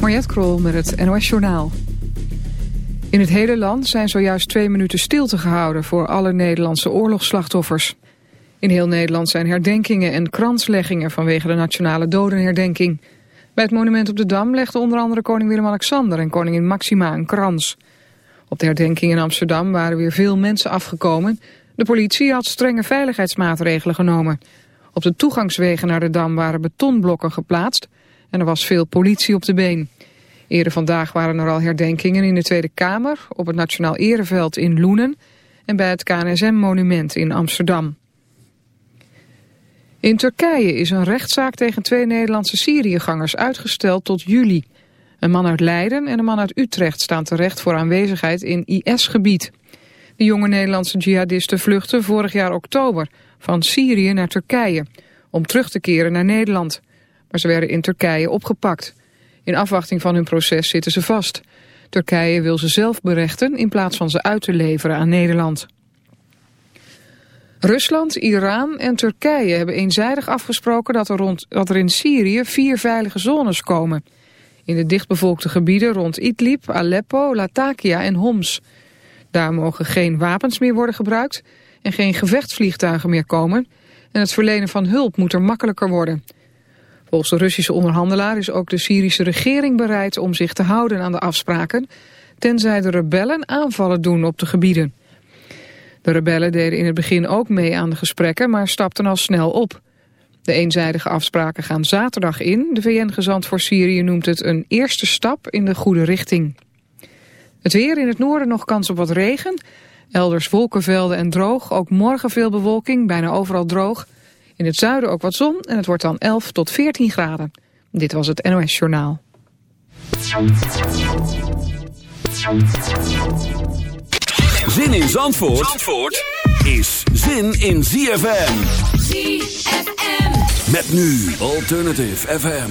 Mariette Krol met het NOS Journaal. In het hele land zijn zojuist twee minuten stilte gehouden... voor alle Nederlandse oorlogsslachtoffers. In heel Nederland zijn herdenkingen en kransleggingen... vanwege de nationale dodenherdenking. Bij het monument op de Dam legde onder andere koning Willem-Alexander... en koningin Maxima een krans. Op de herdenking in Amsterdam waren weer veel mensen afgekomen. De politie had strenge veiligheidsmaatregelen genomen. Op de toegangswegen naar de Dam waren betonblokken geplaatst... en er was veel politie op de been. Eerder vandaag waren er al herdenkingen in de Tweede Kamer... op het Nationaal Ereveld in Loenen... en bij het KNSM-monument in Amsterdam. In Turkije is een rechtszaak tegen twee Nederlandse Syriëgangers uitgesteld tot juli. Een man uit Leiden en een man uit Utrecht staan terecht voor aanwezigheid in IS-gebied. De jonge Nederlandse jihadisten vluchtten vorig jaar oktober van Syrië naar Turkije... om terug te keren naar Nederland. Maar ze werden in Turkije opgepakt. In afwachting van hun proces zitten ze vast. Turkije wil ze zelf berechten in plaats van ze uit te leveren aan Nederland. Rusland, Iran en Turkije hebben eenzijdig afgesproken dat er, rond, dat er in Syrië vier veilige zones komen. In de dichtbevolkte gebieden rond Idlib, Aleppo, Latakia en Homs. Daar mogen geen wapens meer worden gebruikt en geen gevechtsvliegtuigen meer komen. En het verlenen van hulp moet er makkelijker worden. Volgens de Russische onderhandelaar is ook de Syrische regering bereid om zich te houden aan de afspraken, tenzij de rebellen aanvallen doen op de gebieden. De rebellen deden in het begin ook mee aan de gesprekken, maar stapten al snel op. De eenzijdige afspraken gaan zaterdag in. De VN-gezant voor Syrië noemt het een eerste stap in de goede richting. Het weer in het noorden nog kans op wat regen. Elders wolkenvelden en droog. Ook morgen veel bewolking, bijna overal droog. In het zuiden ook wat zon en het wordt dan 11 tot 14 graden. Dit was het NOS Journaal. Zin in Zandvoort, Zandvoort is zin in ZFM. ZFM. Met nu Alternative FM.